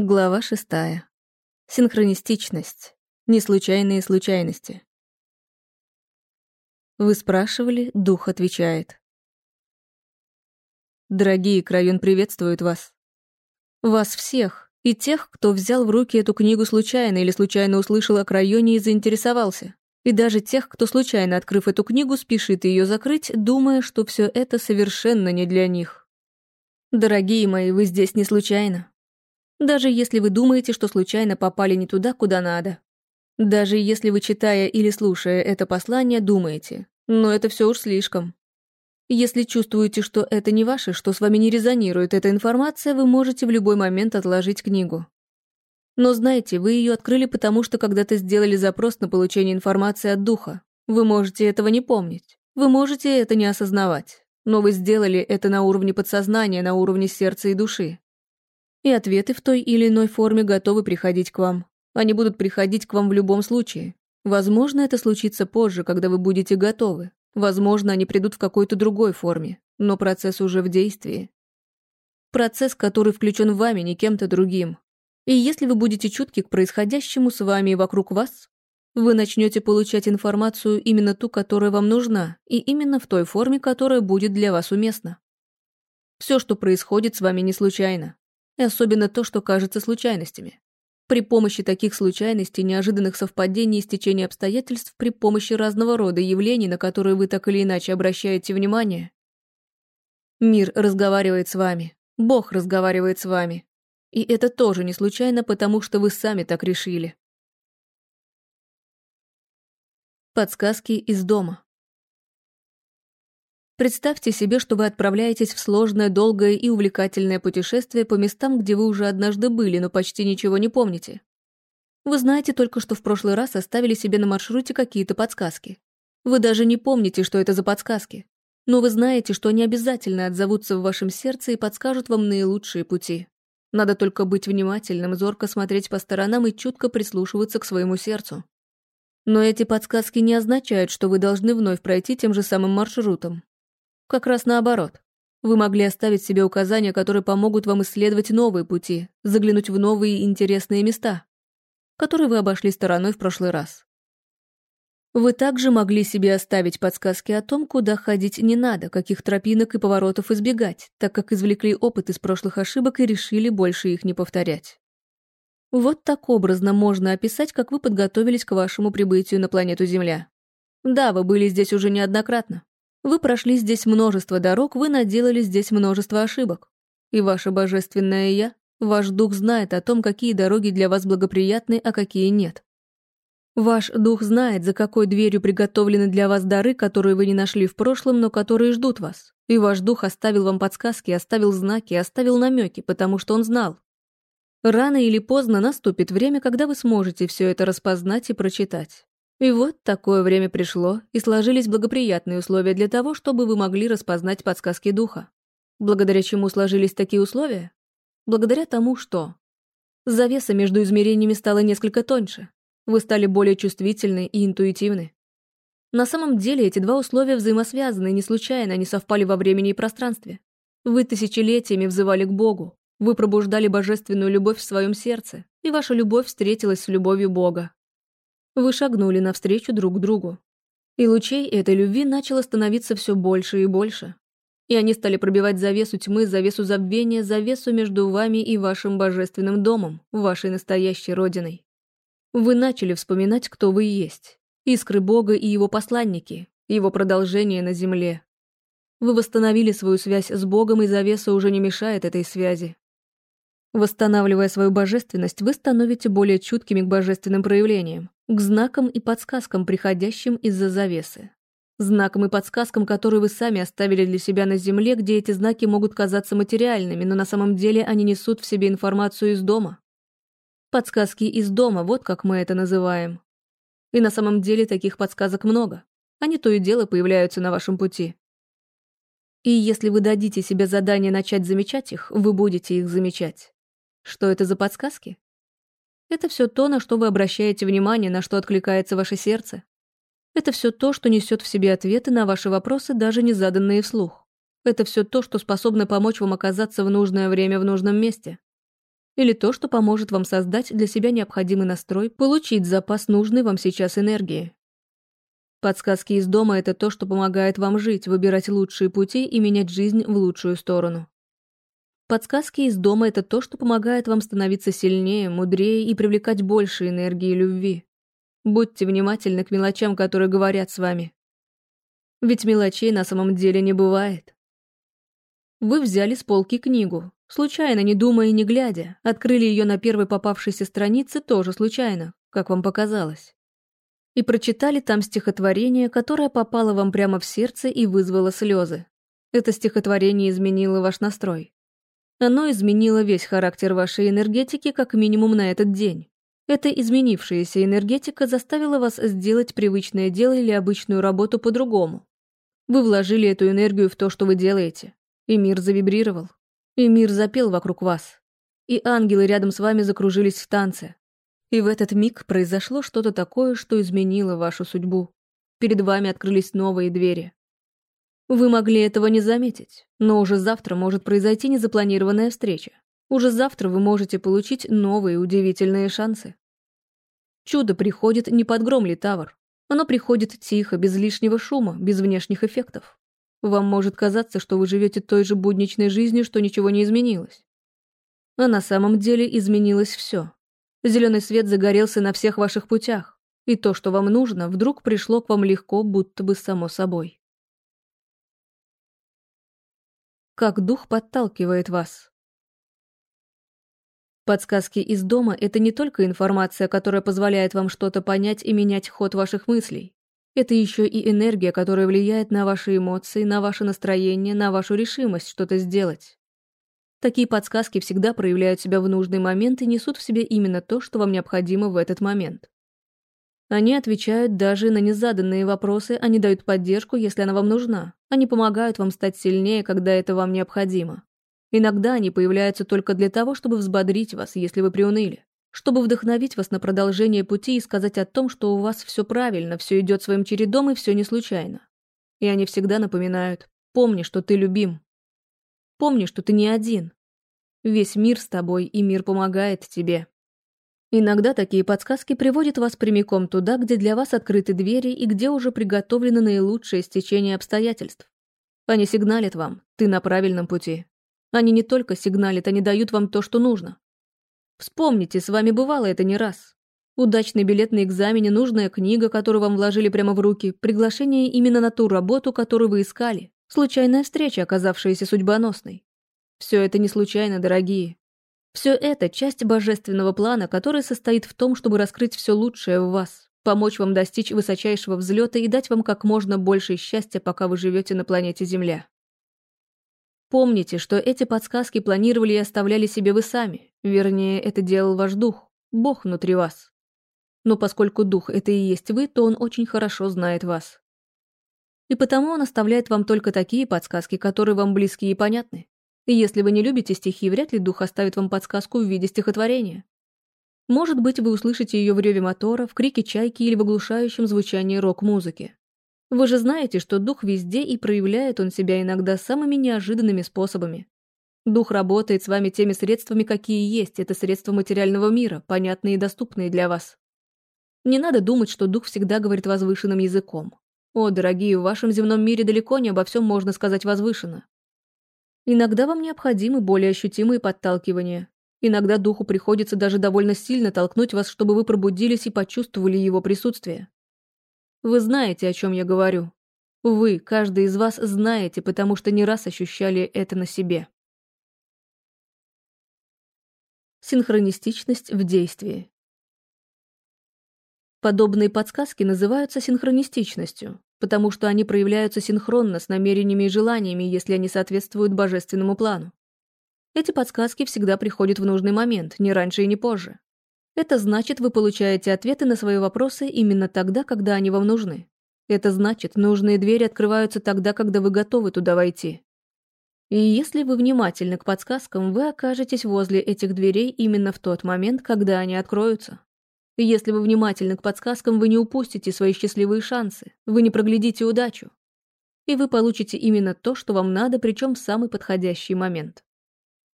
Глава шестая. Синхронистичность. Неслучайные случайности. Вы спрашивали, дух отвечает. Дорогие, Крайон приветствует вас. Вас всех, и тех, кто взял в руки эту книгу случайно или случайно услышал о Крайоне и заинтересовался. И даже тех, кто случайно, открыв эту книгу, спешит ее закрыть, думая, что все это совершенно не для них. Дорогие мои, вы здесь не случайно. Даже если вы думаете, что случайно попали не туда, куда надо. Даже если вы, читая или слушая это послание, думаете, но это все уж слишком. Если чувствуете, что это не ваше, что с вами не резонирует эта информация, вы можете в любой момент отложить книгу. Но знаете, вы ее открыли потому, что когда-то сделали запрос на получение информации от духа. Вы можете этого не помнить. Вы можете это не осознавать. Но вы сделали это на уровне подсознания, на уровне сердца и души и ответы в той или иной форме готовы приходить к вам. Они будут приходить к вам в любом случае. Возможно, это случится позже, когда вы будете готовы. Возможно, они придут в какой-то другой форме, но процесс уже в действии. Процесс, который включен вами, не кем-то другим. И если вы будете чутки к происходящему с вами и вокруг вас, вы начнете получать информацию именно ту, которая вам нужна, и именно в той форме, которая будет для вас уместна. Все, что происходит с вами, не случайно и особенно то, что кажется случайностями. При помощи таких случайностей, неожиданных совпадений и стечения обстоятельств, при помощи разного рода явлений, на которые вы так или иначе обращаете внимание, мир разговаривает с вами, Бог разговаривает с вами. И это тоже не случайно, потому что вы сами так решили. Подсказки из дома. Представьте себе, что вы отправляетесь в сложное, долгое и увлекательное путешествие по местам, где вы уже однажды были, но почти ничего не помните. Вы знаете только, что в прошлый раз оставили себе на маршруте какие-то подсказки. Вы даже не помните, что это за подсказки. Но вы знаете, что они обязательно отзовутся в вашем сердце и подскажут вам наилучшие пути. Надо только быть внимательным, зорко смотреть по сторонам и чутко прислушиваться к своему сердцу. Но эти подсказки не означают, что вы должны вновь пройти тем же самым маршрутом. Как раз наоборот. Вы могли оставить себе указания, которые помогут вам исследовать новые пути, заглянуть в новые интересные места, которые вы обошли стороной в прошлый раз. Вы также могли себе оставить подсказки о том, куда ходить не надо, каких тропинок и поворотов избегать, так как извлекли опыт из прошлых ошибок и решили больше их не повторять. Вот так образно можно описать, как вы подготовились к вашему прибытию на планету Земля. Да, вы были здесь уже неоднократно. Вы прошли здесь множество дорог, вы наделали здесь множество ошибок. И ваше божественное «Я», ваш дух знает о том, какие дороги для вас благоприятны, а какие нет. Ваш дух знает, за какой дверью приготовлены для вас дары, которые вы не нашли в прошлом, но которые ждут вас. И ваш дух оставил вам подсказки, оставил знаки, оставил намеки, потому что он знал. Рано или поздно наступит время, когда вы сможете все это распознать и прочитать. И вот такое время пришло, и сложились благоприятные условия для того, чтобы вы могли распознать подсказки духа. Благодаря чему сложились такие условия? Благодаря тому, что... Завеса между измерениями стала несколько тоньше. Вы стали более чувствительны и интуитивны. На самом деле эти два условия взаимосвязаны, не случайно они совпали во времени и пространстве. Вы тысячелетиями взывали к Богу, вы пробуждали божественную любовь в своем сердце, и ваша любовь встретилась с любовью Бога, вы шагнули навстречу друг другу. И лучей этой любви начало становиться все больше и больше. И они стали пробивать завесу тьмы, завесу забвения, завесу между вами и вашим божественным домом, вашей настоящей родиной. Вы начали вспоминать, кто вы есть. Искры Бога и его посланники, его продолжение на земле. Вы восстановили свою связь с Богом, и завеса уже не мешает этой связи. Восстанавливая свою божественность, вы становитесь более чуткими к божественным проявлениям, к знакам и подсказкам, приходящим из-за завесы. Знакам и подсказкам, которые вы сами оставили для себя на Земле, где эти знаки могут казаться материальными, но на самом деле они несут в себе информацию из дома. Подсказки из дома, вот как мы это называем. И на самом деле таких подсказок много. Они то и дело появляются на вашем пути. И если вы дадите себе задание начать замечать их, вы будете их замечать. Что это за подсказки? Это все то, на что вы обращаете внимание, на что откликается ваше сердце. Это все то, что несет в себе ответы на ваши вопросы, даже не заданные вслух. Это все то, что способно помочь вам оказаться в нужное время в нужном месте. или то, что поможет вам создать для себя необходимый настрой, получить запас нужной вам сейчас энергии. Подсказки из дома – это то, что помогает вам жить, выбирать лучшие пути и менять жизнь в лучшую сторону. Подсказки из дома – это то, что помогает вам становиться сильнее, мудрее и привлекать больше энергии и любви. Будьте внимательны к мелочам, которые говорят с вами. Ведь мелочей на самом деле не бывает. Вы взяли с полки книгу, случайно, не думая и не глядя, открыли ее на первой попавшейся странице тоже случайно, как вам показалось и прочитали там стихотворение, которое попало вам прямо в сердце и вызвало слезы. Это стихотворение изменило ваш настрой. Оно изменило весь характер вашей энергетики как минимум на этот день. Эта изменившаяся энергетика заставила вас сделать привычное дело или обычную работу по-другому. Вы вложили эту энергию в то, что вы делаете. И мир завибрировал. И мир запел вокруг вас. И ангелы рядом с вами закружились в танце. И в этот миг произошло что-то такое, что изменило вашу судьбу. Перед вами открылись новые двери. Вы могли этого не заметить, но уже завтра может произойти незапланированная встреча. Уже завтра вы можете получить новые удивительные шансы. Чудо приходит не под гром Литавр. Оно приходит тихо, без лишнего шума, без внешних эффектов. Вам может казаться, что вы живете той же будничной жизнью, что ничего не изменилось. А на самом деле изменилось все. Зеленый свет загорелся на всех ваших путях, и то, что вам нужно, вдруг пришло к вам легко, будто бы само собой. Как дух подталкивает вас. Подсказки из дома — это не только информация, которая позволяет вам что-то понять и менять ход ваших мыслей. Это еще и энергия, которая влияет на ваши эмоции, на ваше настроение, на вашу решимость что-то сделать. Такие подсказки всегда проявляют себя в нужный момент и несут в себе именно то, что вам необходимо в этот момент. Они отвечают даже на незаданные вопросы, они дают поддержку, если она вам нужна. Они помогают вам стать сильнее, когда это вам необходимо. Иногда они появляются только для того, чтобы взбодрить вас, если вы приуныли. Чтобы вдохновить вас на продолжение пути и сказать о том, что у вас все правильно, все идет своим чередом и все не случайно. И они всегда напоминают «Помни, что ты любим, Помни, что ты не один. Весь мир с тобой, и мир помогает тебе. Иногда такие подсказки приводят вас прямиком туда, где для вас открыты двери и где уже приготовлено наилучшее стечение обстоятельств. Они сигналят вам, ты на правильном пути. Они не только сигналят, они дают вам то, что нужно. Вспомните, с вами бывало это не раз. Удачный билет на экзамене, нужная книга, которую вам вложили прямо в руки, приглашение именно на ту работу, которую вы искали. Случайная встреча, оказавшаяся судьбоносной. Все это не случайно, дорогие. Все это часть божественного плана, который состоит в том, чтобы раскрыть все лучшее в вас, помочь вам достичь высочайшего взлета и дать вам как можно больше счастья, пока вы живете на планете Земля. Помните, что эти подсказки планировали и оставляли себе вы сами, вернее, это делал ваш дух, Бог внутри вас. Но поскольку дух — это и есть вы, то он очень хорошо знает вас. И потому он оставляет вам только такие подсказки, которые вам близки и понятны. И если вы не любите стихи, вряд ли дух оставит вам подсказку в виде стихотворения. Может быть, вы услышите ее в реве мотора, в крике чайки или в оглушающем звучании рок-музыки. Вы же знаете, что дух везде и проявляет он себя иногда самыми неожиданными способами. Дух работает с вами теми средствами, какие есть, это средства материального мира, понятные и доступные для вас. Не надо думать, что дух всегда говорит возвышенным языком. О, дорогие, в вашем земном мире далеко не обо всем можно сказать возвышенно. Иногда вам необходимы более ощутимые подталкивания. Иногда духу приходится даже довольно сильно толкнуть вас, чтобы вы пробудились и почувствовали его присутствие. Вы знаете, о чем я говорю. Вы, каждый из вас, знаете, потому что не раз ощущали это на себе. Синхронистичность в действии. Подобные подсказки называются синхронистичностью, потому что они проявляются синхронно с намерениями и желаниями, если они соответствуют божественному плану. Эти подсказки всегда приходят в нужный момент, не раньше и не позже. Это значит, вы получаете ответы на свои вопросы именно тогда, когда они вам нужны. Это значит, нужные двери открываются тогда, когда вы готовы туда войти. И если вы внимательны к подсказкам, вы окажетесь возле этих дверей именно в тот момент, когда они откроются. Если вы внимательны к подсказкам, вы не упустите свои счастливые шансы, вы не проглядите удачу. И вы получите именно то, что вам надо, причем в самый подходящий момент.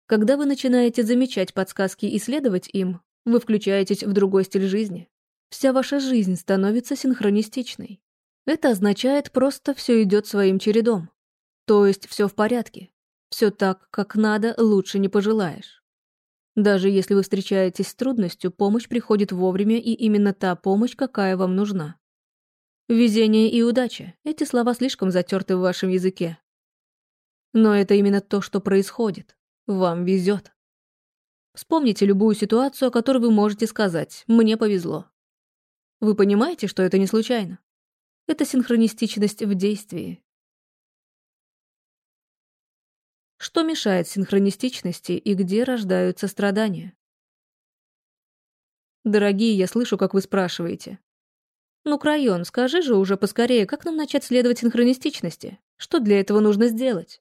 Когда вы начинаете замечать подсказки и следовать им, вы включаетесь в другой стиль жизни. Вся ваша жизнь становится синхронистичной. Это означает просто все идет своим чередом. То есть все в порядке. Все так, как надо, лучше не пожелаешь. Даже если вы встречаетесь с трудностью, помощь приходит вовремя и именно та помощь, какая вам нужна. Везение и удача – эти слова слишком затерты в вашем языке. Но это именно то, что происходит. Вам везет. Вспомните любую ситуацию, о которой вы можете сказать «мне повезло». Вы понимаете, что это не случайно? Это синхронистичность в действии. Что мешает синхронистичности и где рождаются страдания? Дорогие, я слышу, как вы спрашиваете. Ну, Крайон, скажи же уже поскорее, как нам начать следовать синхронистичности? Что для этого нужно сделать?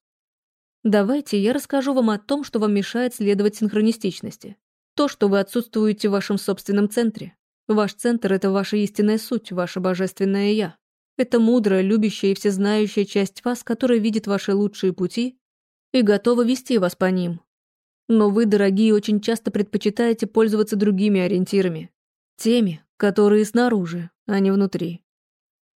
Давайте я расскажу вам о том, что вам мешает следовать синхронистичности. То, что вы отсутствуете в вашем собственном центре. Ваш центр — это ваша истинная суть, ваше божественное «я». Это мудрая, любящая и всезнающая часть вас, которая видит ваши лучшие пути и готова вести вас по ним. Но вы, дорогие, очень часто предпочитаете пользоваться другими ориентирами. Теми, которые снаружи, а не внутри.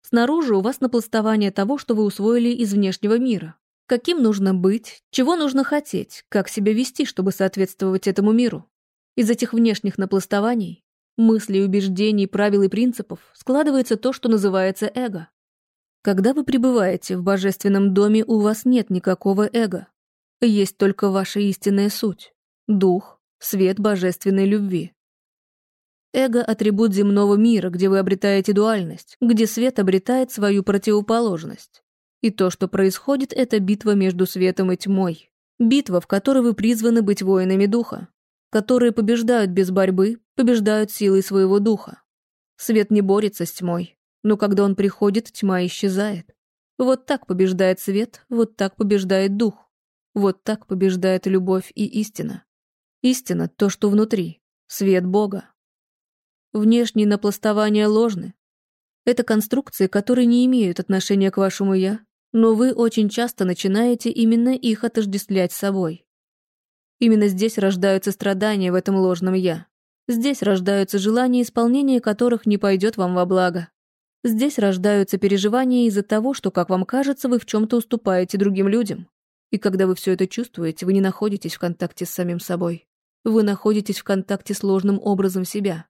Снаружи у вас напластование того, что вы усвоили из внешнего мира. Каким нужно быть, чего нужно хотеть, как себя вести, чтобы соответствовать этому миру. Из этих внешних напластований, мыслей, убеждений, правил и принципов складывается то, что называется эго. Когда вы пребываете в божественном доме, у вас нет никакого эго. Есть только ваша истинная суть — дух, свет божественной любви. Эго — атрибут земного мира, где вы обретаете дуальность, где свет обретает свою противоположность. И то, что происходит, это битва между светом и тьмой. Битва, в которой вы призваны быть воинами духа, которые побеждают без борьбы, побеждают силой своего духа. Свет не борется с тьмой, но когда он приходит, тьма исчезает. Вот так побеждает свет, вот так побеждает дух. Вот так побеждает любовь и истина. Истина — то, что внутри, свет Бога. Внешние напластования ложны. Это конструкции, которые не имеют отношения к вашему «я», но вы очень часто начинаете именно их отождествлять с собой. Именно здесь рождаются страдания в этом ложном «я». Здесь рождаются желания, исполнения которых не пойдет вам во благо. Здесь рождаются переживания из-за того, что, как вам кажется, вы в чем-то уступаете другим людям. И когда вы все это чувствуете, вы не находитесь в контакте с самим собой. Вы находитесь в контакте с ложным образом себя.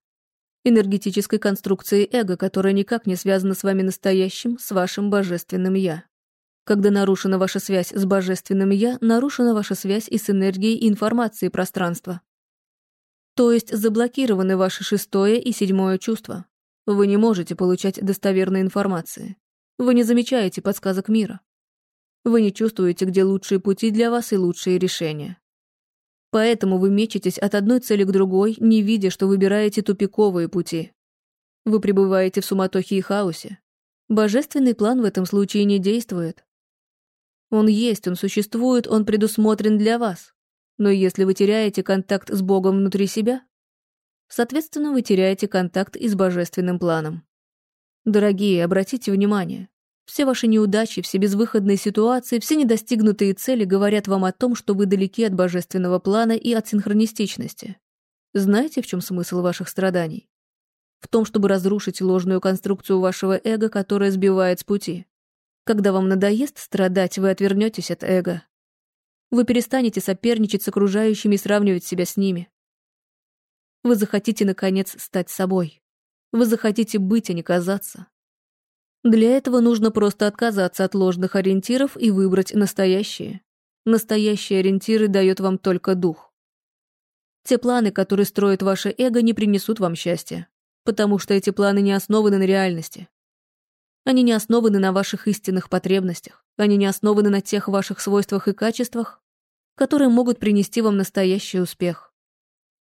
Энергетической конструкцией эго, которая никак не связана с вами настоящим, с вашим божественным «я». Когда нарушена ваша связь с божественным «я», нарушена ваша связь и с энергией и информацией пространства. То есть заблокированы ваши шестое и седьмое чувства. Вы не можете получать достоверной информации. Вы не замечаете подсказок мира. Вы не чувствуете, где лучшие пути для вас и лучшие решения. Поэтому вы мечетесь от одной цели к другой, не видя, что выбираете тупиковые пути. Вы пребываете в суматохе и хаосе. Божественный план в этом случае не действует. Он есть, он существует, он предусмотрен для вас. Но если вы теряете контакт с Богом внутри себя, соответственно, вы теряете контакт и с божественным планом. Дорогие, обратите внимание. Все ваши неудачи, все безвыходные ситуации, все недостигнутые цели говорят вам о том, что вы далеки от божественного плана и от синхронистичности. Знаете, в чем смысл ваших страданий? В том, чтобы разрушить ложную конструкцию вашего эго, которая сбивает с пути. Когда вам надоест страдать, вы отвернетесь от эго. Вы перестанете соперничать с окружающими и сравнивать себя с ними. Вы захотите, наконец, стать собой. Вы захотите быть, а не казаться. Для этого нужно просто отказаться от ложных ориентиров и выбрать настоящие. Настоящие ориентиры дает вам только дух. Те планы, которые строит ваше эго, не принесут вам счастья, потому что эти планы не основаны на реальности. Они не основаны на ваших истинных потребностях. Они не основаны на тех ваших свойствах и качествах, которые могут принести вам настоящий успех.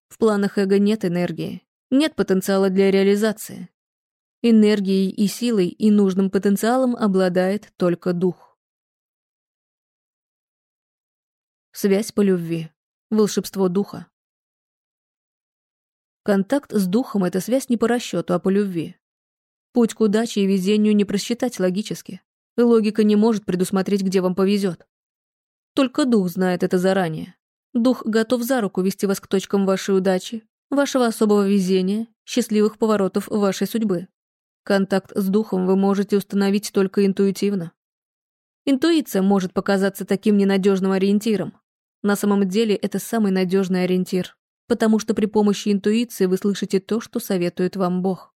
В планах эго нет энергии, нет потенциала для реализации. Энергией и силой и нужным потенциалом обладает только дух. Связь по любви. Волшебство духа. Контакт с духом — это связь не по расчету, а по любви. Путь к удаче и везению не просчитать логически. Логика не может предусмотреть, где вам повезет. Только дух знает это заранее. Дух готов за руку вести вас к точкам вашей удачи, вашего особого везения, счастливых поворотов вашей судьбы. Контакт с духом вы можете установить только интуитивно. Интуиция может показаться таким ненадежным ориентиром. На самом деле это самый надежный ориентир, потому что при помощи интуиции вы слышите то, что советует вам Бог.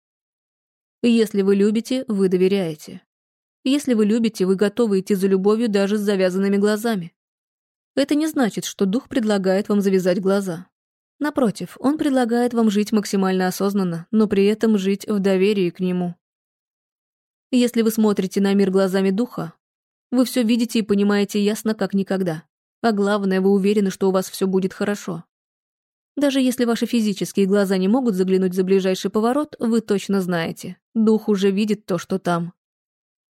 Если вы любите, вы доверяете. Если вы любите, вы готовы идти за любовью даже с завязанными глазами. Это не значит, что дух предлагает вам завязать глаза. Напротив, он предлагает вам жить максимально осознанно, но при этом жить в доверии к нему. Если вы смотрите на мир глазами духа, вы все видите и понимаете ясно, как никогда. А главное, вы уверены, что у вас все будет хорошо. Даже если ваши физические глаза не могут заглянуть за ближайший поворот, вы точно знаете. Дух уже видит то, что там.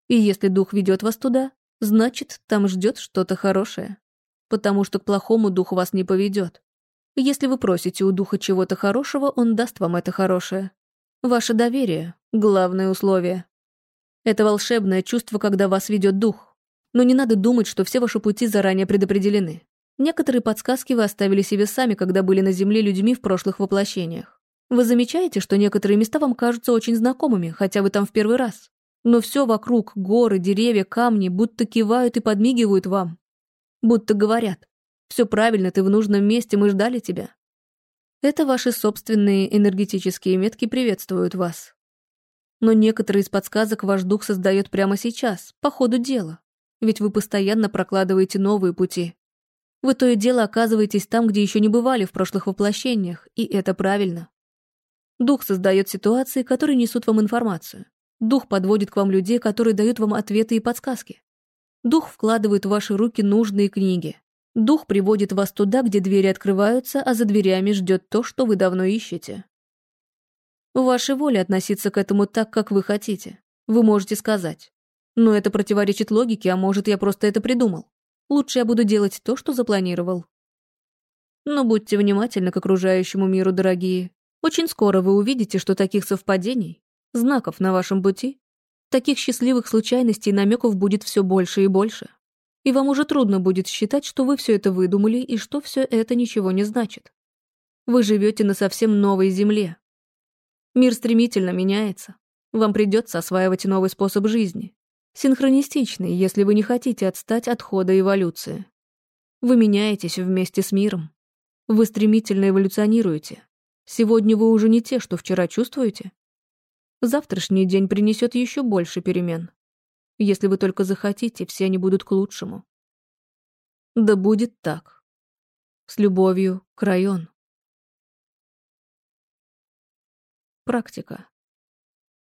И если дух ведет вас туда, значит, там ждет что-то хорошее. Потому что к плохому дух вас не поведет. Если вы просите у духа чего-то хорошего, он даст вам это хорошее. Ваше доверие — главное условие. Это волшебное чувство, когда вас ведет дух. Но не надо думать, что все ваши пути заранее предопределены. Некоторые подсказки вы оставили себе сами, когда были на Земле людьми в прошлых воплощениях. Вы замечаете, что некоторые места вам кажутся очень знакомыми, хотя вы там в первый раз. Но все вокруг, горы, деревья, камни, будто кивают и подмигивают вам. Будто говорят, все правильно, ты в нужном месте, мы ждали тебя. Это ваши собственные энергетические метки приветствуют вас. Но некоторые из подсказок ваш дух создает прямо сейчас, по ходу дела ведь вы постоянно прокладываете новые пути. Вы то и дело оказываетесь там, где еще не бывали в прошлых воплощениях, и это правильно. Дух создает ситуации, которые несут вам информацию. Дух подводит к вам людей, которые дают вам ответы и подсказки. Дух вкладывает в ваши руки нужные книги. Дух приводит вас туда, где двери открываются, а за дверями ждет то, что вы давно ищете. В вашей воле относиться к этому так, как вы хотите. Вы можете сказать но это противоречит логике, а может, я просто это придумал. Лучше я буду делать то, что запланировал. Но будьте внимательны к окружающему миру, дорогие. Очень скоро вы увидите, что таких совпадений, знаков на вашем пути, таких счастливых случайностей и намеков будет все больше и больше. И вам уже трудно будет считать, что вы все это выдумали и что все это ничего не значит. Вы живете на совсем новой земле. Мир стремительно меняется. Вам придется осваивать новый способ жизни, Синхронистичный, если вы не хотите отстать от хода эволюции. Вы меняетесь вместе с миром. Вы стремительно эволюционируете. Сегодня вы уже не те, что вчера чувствуете. Завтрашний день принесет еще больше перемен. Если вы только захотите, все они будут к лучшему. Да будет так. С любовью, Крайон. Практика.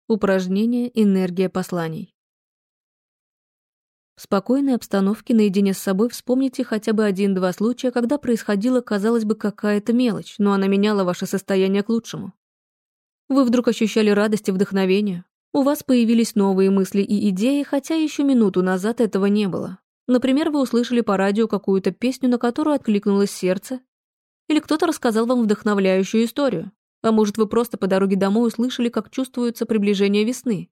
Упражнение «Энергия посланий». В спокойной обстановке наедине с собой вспомните хотя бы один-два случая, когда происходила, казалось бы, какая-то мелочь, но она меняла ваше состояние к лучшему. Вы вдруг ощущали радость и вдохновение. У вас появились новые мысли и идеи, хотя еще минуту назад этого не было. Например, вы услышали по радио какую-то песню, на которую откликнулось сердце, или кто-то рассказал вам вдохновляющую историю. А может, вы просто по дороге домой услышали, как чувствуется приближение весны,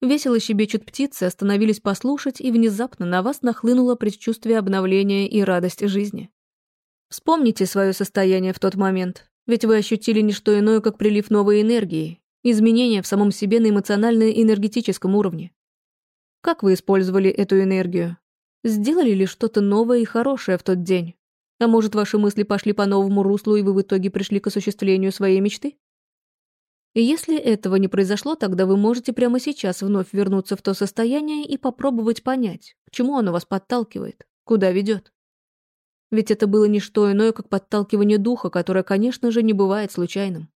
Весело щебечут птицы, остановились послушать, и внезапно на вас нахлынуло предчувствие обновления и радость жизни. Вспомните свое состояние в тот момент, ведь вы ощутили не что иное, как прилив новой энергии, изменения в самом себе на эмоционально-энергетическом уровне. Как вы использовали эту энергию? Сделали ли что-то новое и хорошее в тот день? А может, ваши мысли пошли по новому руслу, и вы в итоге пришли к осуществлению своей мечты? Если этого не произошло, тогда вы можете прямо сейчас вновь вернуться в то состояние и попробовать понять, к чему оно вас подталкивает, куда ведет. Ведь это было не что иное, как подталкивание духа, которое, конечно же, не бывает случайным.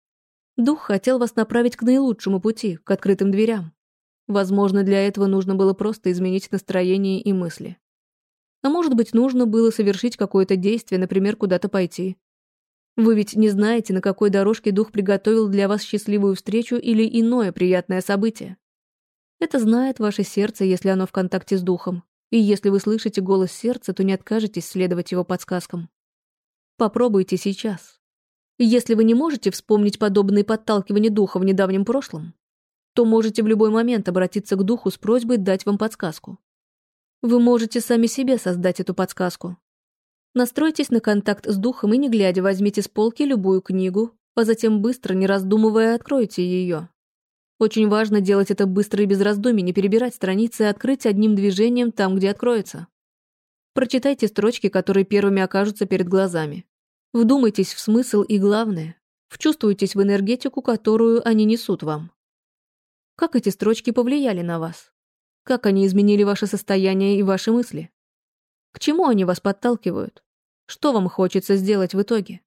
Дух хотел вас направить к наилучшему пути, к открытым дверям. Возможно, для этого нужно было просто изменить настроение и мысли. А может быть, нужно было совершить какое-то действие, например, куда-то пойти, вы ведь не знаете, на какой дорожке дух приготовил для вас счастливую встречу или иное приятное событие. Это знает ваше сердце, если оно в контакте с духом. И если вы слышите голос сердца, то не откажетесь следовать его подсказкам. Попробуйте сейчас. Если вы не можете вспомнить подобные подталкивания духа в недавнем прошлом, то можете в любой момент обратиться к духу с просьбой дать вам подсказку. Вы можете сами себе создать эту подсказку. Настройтесь на контакт с духом и, не глядя, возьмите с полки любую книгу, а затем быстро, не раздумывая, откройте ее. Очень важно делать это быстро и без раздумий, не перебирать страницы и открыть одним движением там, где откроется. Прочитайте строчки, которые первыми окажутся перед глазами. Вдумайтесь в смысл и, главное, вчувствуйтесь в энергетику, которую они несут вам. Как эти строчки повлияли на вас? Как они изменили ваше состояние и ваши мысли? К чему они вас подталкивают? Что вам хочется сделать в итоге?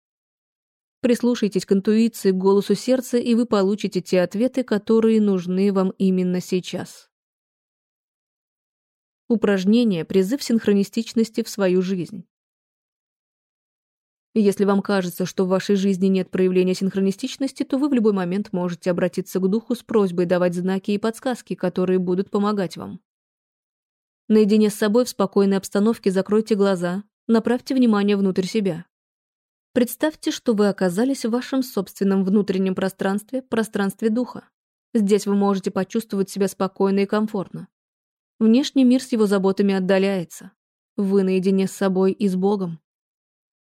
Прислушайтесь к интуиции, к голосу сердца, и вы получите те ответы, которые нужны вам именно сейчас. Упражнение «Призыв синхронистичности в свою жизнь». Если вам кажется, что в вашей жизни нет проявления синхронистичности, то вы в любой момент можете обратиться к духу с просьбой давать знаки и подсказки, которые будут помогать вам. Наедине с собой в спокойной обстановке закройте глаза, направьте внимание внутрь себя. Представьте, что вы оказались в вашем собственном внутреннем пространстве, пространстве духа. Здесь вы можете почувствовать себя спокойно и комфортно. Внешний мир с его заботами отдаляется. Вы наедине с собой и с Богом.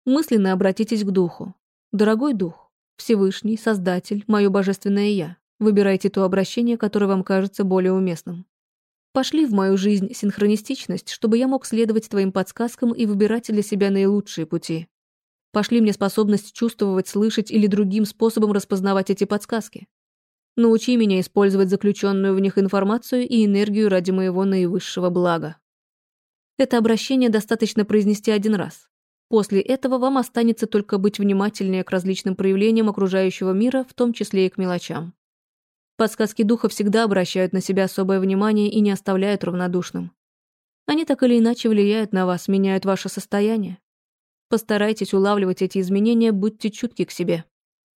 Мысленно обратитесь к духу. Дорогой дух, Всевышний, Создатель, мое божественное Я. Выбирайте то обращение, которое вам кажется более уместным. Пошли в мою жизнь синхронистичность, чтобы я мог следовать твоим подсказкам и выбирать для себя наилучшие пути. Пошли мне способность чувствовать, слышать или другим способом распознавать эти подсказки. Научи меня использовать заключенную в них информацию и энергию ради моего наивысшего блага. Это обращение достаточно произнести один раз. После этого вам останется только быть внимательнее к различным проявлениям окружающего мира, в том числе и к мелочам. Подсказки духа всегда обращают на себя особое внимание и не оставляют равнодушным. Они так или иначе влияют на вас, меняют ваше состояние. Постарайтесь улавливать эти изменения, будьте чутки к себе.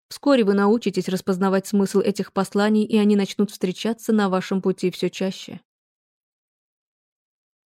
Вскоре вы научитесь распознавать смысл этих посланий, и они начнут встречаться на вашем пути все чаще.